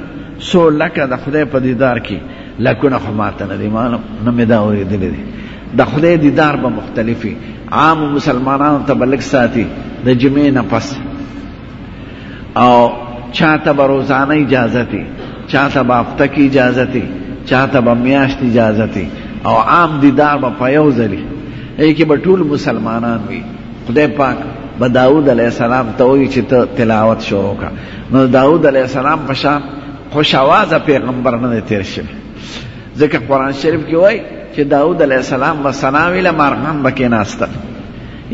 سو لکه د خدای په دیدار کې لکونه خو ماته نه دی معلوم نه مې دا اورېدلی دی د خدای دیدار به مختلف وي عامو مسلمانانو ته به لږ ساتي د جمعې نه پس او چا ته به روزانه اجازه دي چا ته به هفته کې اجازه دي چا ته به میاشت اجازه دي او عام دیدار به په یو ځلي ای کې به ټول مسلمانان وي خدای پاک به داود علیه السلام ته وایي چې ته تلاوت شروع کړه نو داود علیه السلام په شان خوش آوازه پیغمبر نه دی تېر شوی ځکه قرآن شریف کې وایي چې داود علیه السلام به سناوي له مارغان به کېناستل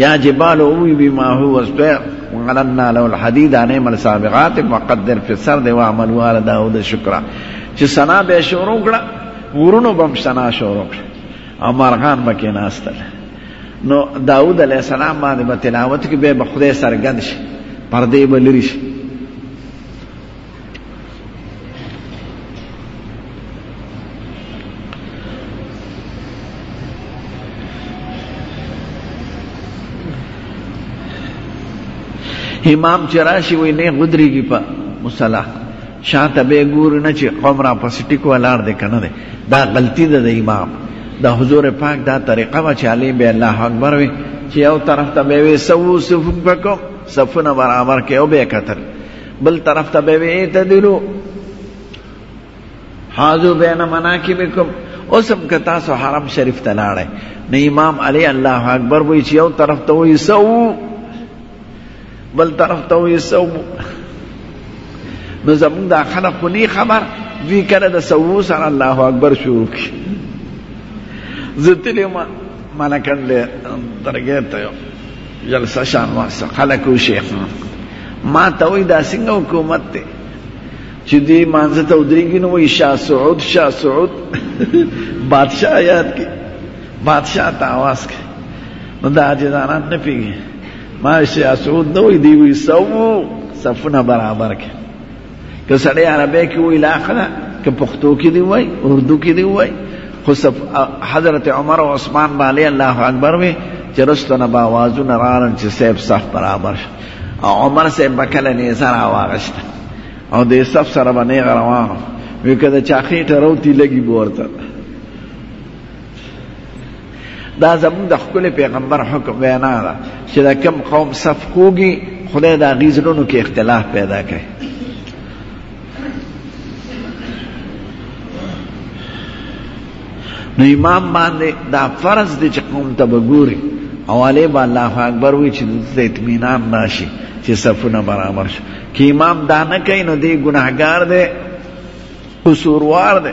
یا جبال اووي بما هو والطير وغلنا له الحديد عن عمل سابقات وقدر في السرد وعمل وال داود شکرا چې سنا به شروع کړه غرونو بم سنا شروع کړه او مارغان به کېناستل نو داود علیه السلام باندې به تلاوت کې به خدای سرګند شي پردې به لري شي امام چې راشي وي نه غدريږي په مصلا شاته به ګور نه چې قوم را پس ټیک ولار دې کنه ده دا غلطي ده د امام دا حضور پاک دا طریقه وا چې علي به الله اکبر وي چې یو طرف ته به وي سو صفوف پکو صفونه برابر کې او به کتل بل طرف ته به وی ته دیرو حاضو بین مناکبکم اوسم که تاسو حرم شریف ته لاړی نو امام علی الله اکبر وی چې یو طرف ته وی سو بل طرف ته وی سو نو زمونږ دا خلق خو نی خبر دوی کله د سو سره الله اکبر شروع کی زه تلې ما مانا کړل درګه ته جلسه شان واسه خلک او شیخ ما ته وای دا څنګه حکومت ته چې دې مانځه ته ودرېږي نو وای شاه سعود شاه سعود بادشاہ یاد کی بادشاہ ته आवाज کی نو دا جزانان نه پیږي ما شاه سعود نو دی وی سو صفونه برابر کړي که سړی عربی کې وای لا خلا که پښتو کې دی وای اردو کې دی وای خو حضرت عمر او عثمان باندې الله اکبر وی چې رستنه با आवाजو نه رارن چې صاحب صف برابر شي او عمر صاحب بکله نه زرا واغشت او د صف سره باندې روانو وی کده چاخې ټروتی لګي بورته دا زموږ د ښکلي پیغمبر حکم وینا ده چې د کم قوم صف کوږي خدای د هغوی زړونو کې اختلاف پیدا کوي نو امام باندې دا فرض دی چې قوم ته به ګوري او علی به الله اکبر وی چې د اطمینان ناشي چې صفونه برابر شي که امام دا نه کوي نو دی ګناهګار دی قصوروار دی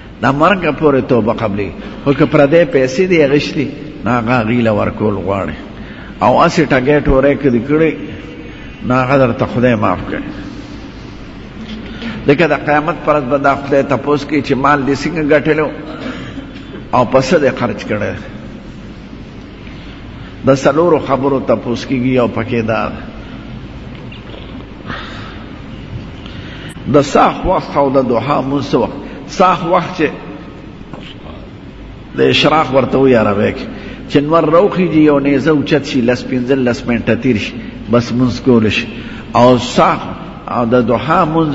دا مرګ پورې توبه قبلې او که پردې پیسې دی غشتي ناغه غیله ورکول غواړي او اسی ټګې ټورې کې دکړي ناغه درته خدای معاف کړي دغه د قیامت پر ورځ به دا خدای تاسو کې چې مال دې څنګه ګټلو او پس دې خرج کړي د سلورو خبرو تاسو کېږي او پکې دا د ساخ وخت او د دوحا مونږ څه وخت ساخ وخت چې د اشراق ورته وي عربی کې چې نور روخیږي یو نیزه اوچت شي لس پنځه لس منټه تیر شي بس مونږ کول شي او ساخ او د دوحا مونږ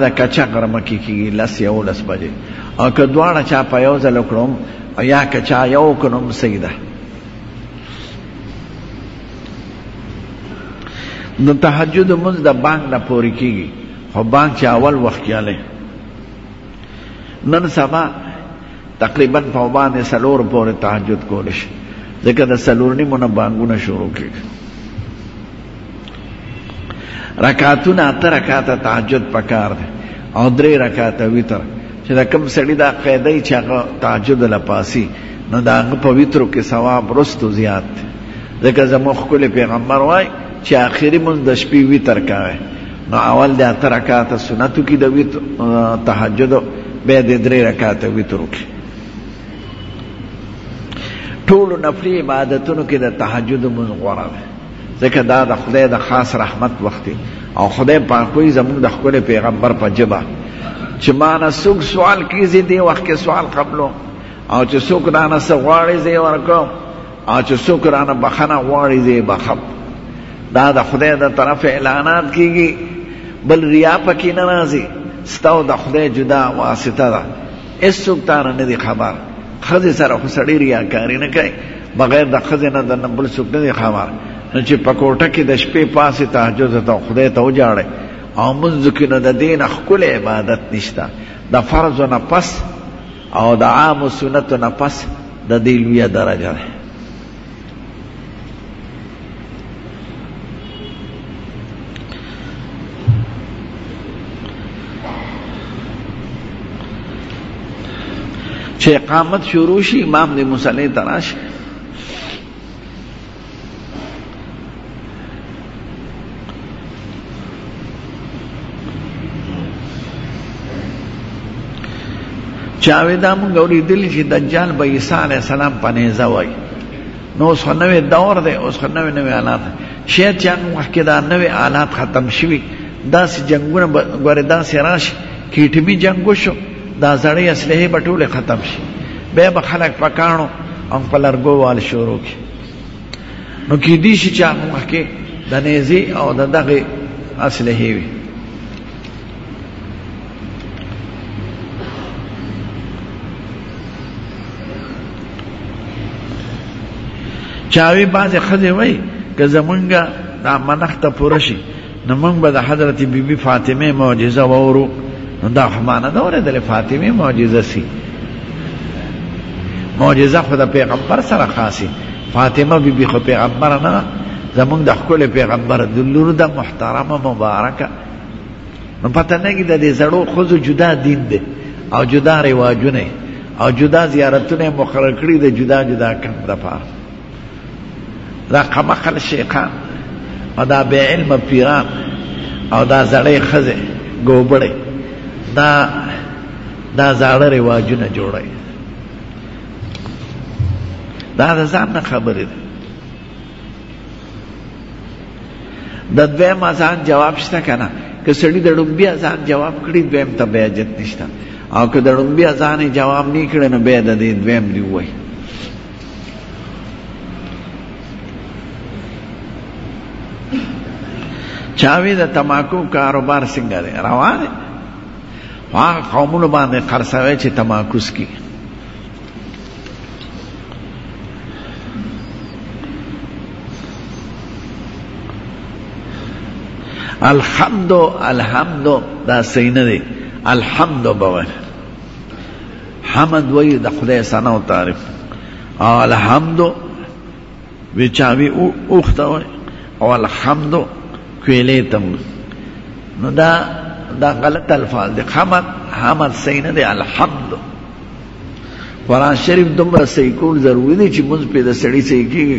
دا کچا غرمه کې کېږي لس یو لس بجې او که دواړه چا په یو ځل وکړم یا که چا یو کړم سیده نو تهجد منځ د بانګ نه پوري کیږي خو بانګ چې اول وخت کې علي نن سبا تقریبا په باندې سلور پورې تهجد کول شي ځکه د سلور نیمو نه بانګونه شروع کیږي رکعتونه اته رکعته تهجد پکار دی او درې رکعته ویتر چې دا کم سړی دا قاعده چې هغه تهجد لپاسي نو دا هغه په ویترو کې ثواب رستو زیات دی ځکه زموږ ښکلی پیغمبر وای چې آخري مونځ د شپې ویتر کوی نو اول د اته رکعاته سنت وکړي د ویتر تهجد بیا د درې رکعاته ویتر وکړي ټولو نفلي عبادتونو کې د تهجد مونځ غوره دی ځکه دا د خدای د خاص رحمت وخت دی او خدای پاک وایي زموږ د ښکلی پیغمبر په ژبه چې ما نه څوک سوال کیږي دې وخت کې سوال قبلو او چې څوک دا نه څه غواړي زه یې ورکوم او چې څوک رانه بخښنه غواړي زه یې بخښم دا د خدای د طرف اعلانات کېږي بل ریا پکې نه راځي ستا او د خدای جدا واسطه ده هېڅوک تا نه نه دي خبر ښځې سره خو سړی ریاکاري نه کوي بغیر د ښځې نه د بل څوک نه دي خبر نو چې په کوټه کې د شپې پاسې تهجد ته خدای ته وجاړی او منځ کې نو د دې نه ښکلی عبادت نشته د فرضو نه پس او د عام سنتو نه پس د دې لویه درجه ده چې اقامت شروع شي امام دې مصلی تراش چاوی دا مونږ اوریدل چې دجال به عیسی علی السلام په نیزه وای نو اوس خو نوې دور دی اوس خو نوې نوې حالات شاید چې هغه وخت کې دا نوې حالات ختم شوي داسې جنګونه به ګورې داسې راشي که ایټمي جنګ وشو دا زړې اسلحې به ټولې ختم شي بیا به خلک په کاڼو او په لرګو وال شروع کړي نو کې دي شي چې هغه وخت کې د نيزي او د دغه اصله وي چاوي باز خزه وای که زمونږه دا منخته پوره شي نو موږ به د حضرت بی بی فاطمه معجزه وورو نو دا خو ما نه ده اورېدلې فاطمه معجزه سي معجزه خو د پیغمبر سره خاصه فاطمه بی بی خو پیغمبر نه زمونږ د ښکلې پیغمبر د لور د محترمه مبارکه نو پته نه د دې زړو ښځو جدا دین دی او جدا رواجونه او جدا زیارتونه مقرر کړي د جدا جدا کم دپاره دا قمقل شیخان او دا بې علمه پیران او دا زړې ښځې ګوبړې دا دا زاړه رواجونه جوړوي دا د ځان نه خبرې دي د دویم اذان جواب شته که نه که سړي د ړومبي اذان جواب کړي دویم ته بیا جت نشته او که د ړومبي اذان یې جواب نه کړی نو بیا د دې دویم دی ووایي چاوی د تماکو کاروبار څنګه دی روان دی هغه قومونو باندې خرڅوي چې تماکو سکي الحمد الحمد دا سینه دی الحمد بوله حمد وی د خدای ثنا او تعریف او الحمد وچاوی او اوخته او الحمد کویلې تم نو دا دا غلط الفاظ دي حمد حمد صحیح نه دی الحمد قرآن شریف دومره صحیح کول ضروري دی چې موږ په د سړی صحیح کېږي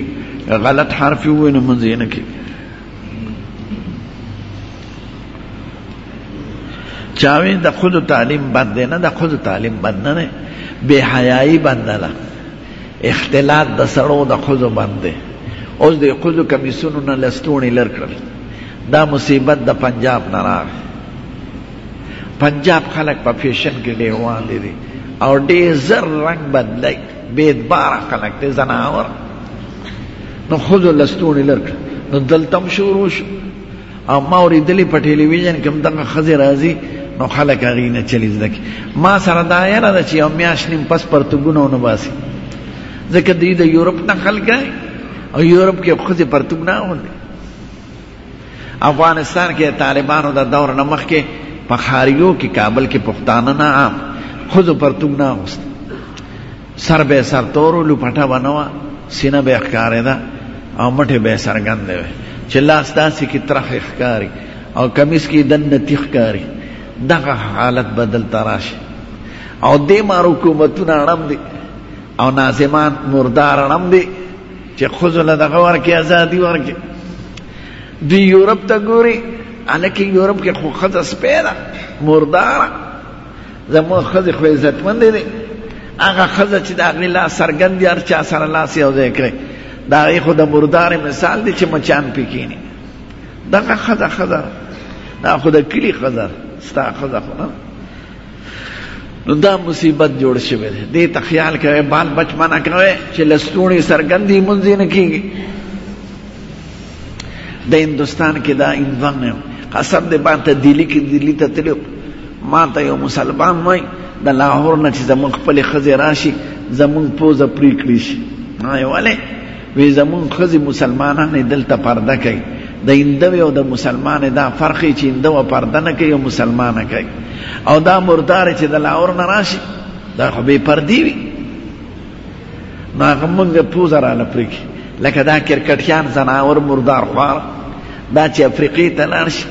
غلط حرف وي نو موږ یې نه کېږي چاوی د خود تعلیم بند نه د خود تعلیم بند نه بے حیائی بند نه اختلاط د سړو د خود بند دی اوس د خود کمیسونو نه لستونی لر کړل دا مصیبت د پنجاب نه راغی پنجاب خلک په فیشن کې ډیر وان دي او ډیر زر رنگ بدلای بيد بار خلک ته زناور نو خود لستونی لر کړل نو دلتم شروع شو او ما اوریدلی په ټلویزیون کې هم دغه ښځې راځي نو خلک هغې نه چلی زده کوي ما سره دا یره ده چې یو میاشت نیم پس پرتوګونه ونه باسي ځکه دوی د یورپ نه خلک راځي او یورپ کې ښځې پرتوګ نه اغوندي افغانستان کې طالبانو د دور نه مخکې په ښاریو کې کابل کې پښتانه نه عام ښځو پرتوګ نه اغوست سر به سر تورو لوپټه بنه وه سینه به یې ښکارېده او مټې به یې څرګندې وې چې لاس داسې کې ترخې ښکاري او کمیس کې دننه تیخ ښکاري دغه حالت به دلته راشي او دې مار حکومتونه ړم دي او ناظمان مردار ړم دي چې ښځو له دغه ورکې ازادي ورکې دوی یورپ ته ګوري هلکې یورپ کې خو ښځه سپی ده مرداره زموږ ښځې خو عزتمندې دي هغه ښځه چې د هغې لاس څرګند وي هر چا سره لاس یو ځای کړی د هغې خو د مردارې مثال دی چې مچان پې کښېني دغه ښځه ښځه دا خو د کلي ښځه ستا ښځه خو نه نو دا مصیبت جوړ شوی دی دې ته خیال کوئ بال بچ منع کوئ چې له ستوڼي څرګندې مونځې نه کېږي د هندوستان کې دا انځان نه قسم دې باندې دلی کې دلی ته تلو ما ته یو مسلمان وای د لاهور نه چې زمون خپل خزه راشي زمون پوزه پری کړی شي نه یواله وی زمون خزه مسلمانانه دلته پرده کوي د هندو او د مسلمان دا فرق چې هندو پرده نه کوي او مسلمان کوي او دا مردار چې د لاهور نه راشي دا خو به پردی وي نو هغه مونږ پوزه رانه پرېږدي لکه دا کرکټیان ځناور مردار خوار دا چې افریقې ته لاړ شي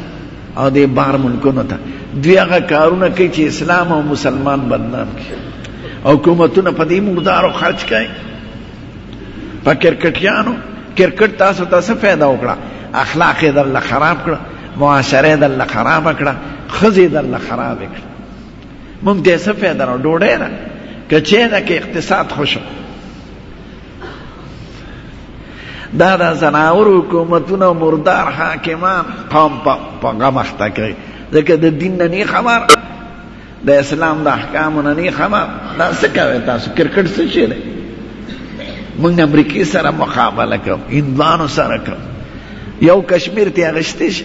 او دې بار ملکونو ته دوی هغه کارونه کوي چې اسلام او مسلمان بدنام کړي او حکومتونه په دې مردارو خرچ کوي په کرکټیانو کرکټ تاسو ته څه فایده وکړه اخلاق یې درله خراب کړه معاشره یې درله خرابه کړه ښځې یې درله خرابې کړه مونږ دې څه پیدا نو ډوډۍ نه کچې نه کې اقتصاد خوشو دا د زناور حکومتونه مردار حاکمان قوم په غم اخته کوي ځکه د دین نه نه خبر د اسلام د احکامو نه نه خبر دا څه کوي تاسو کرکټ څه شي دی موږ امریکای سره مقابله کوو هندوانو سره کوو یو کشمیر ته غشتې شي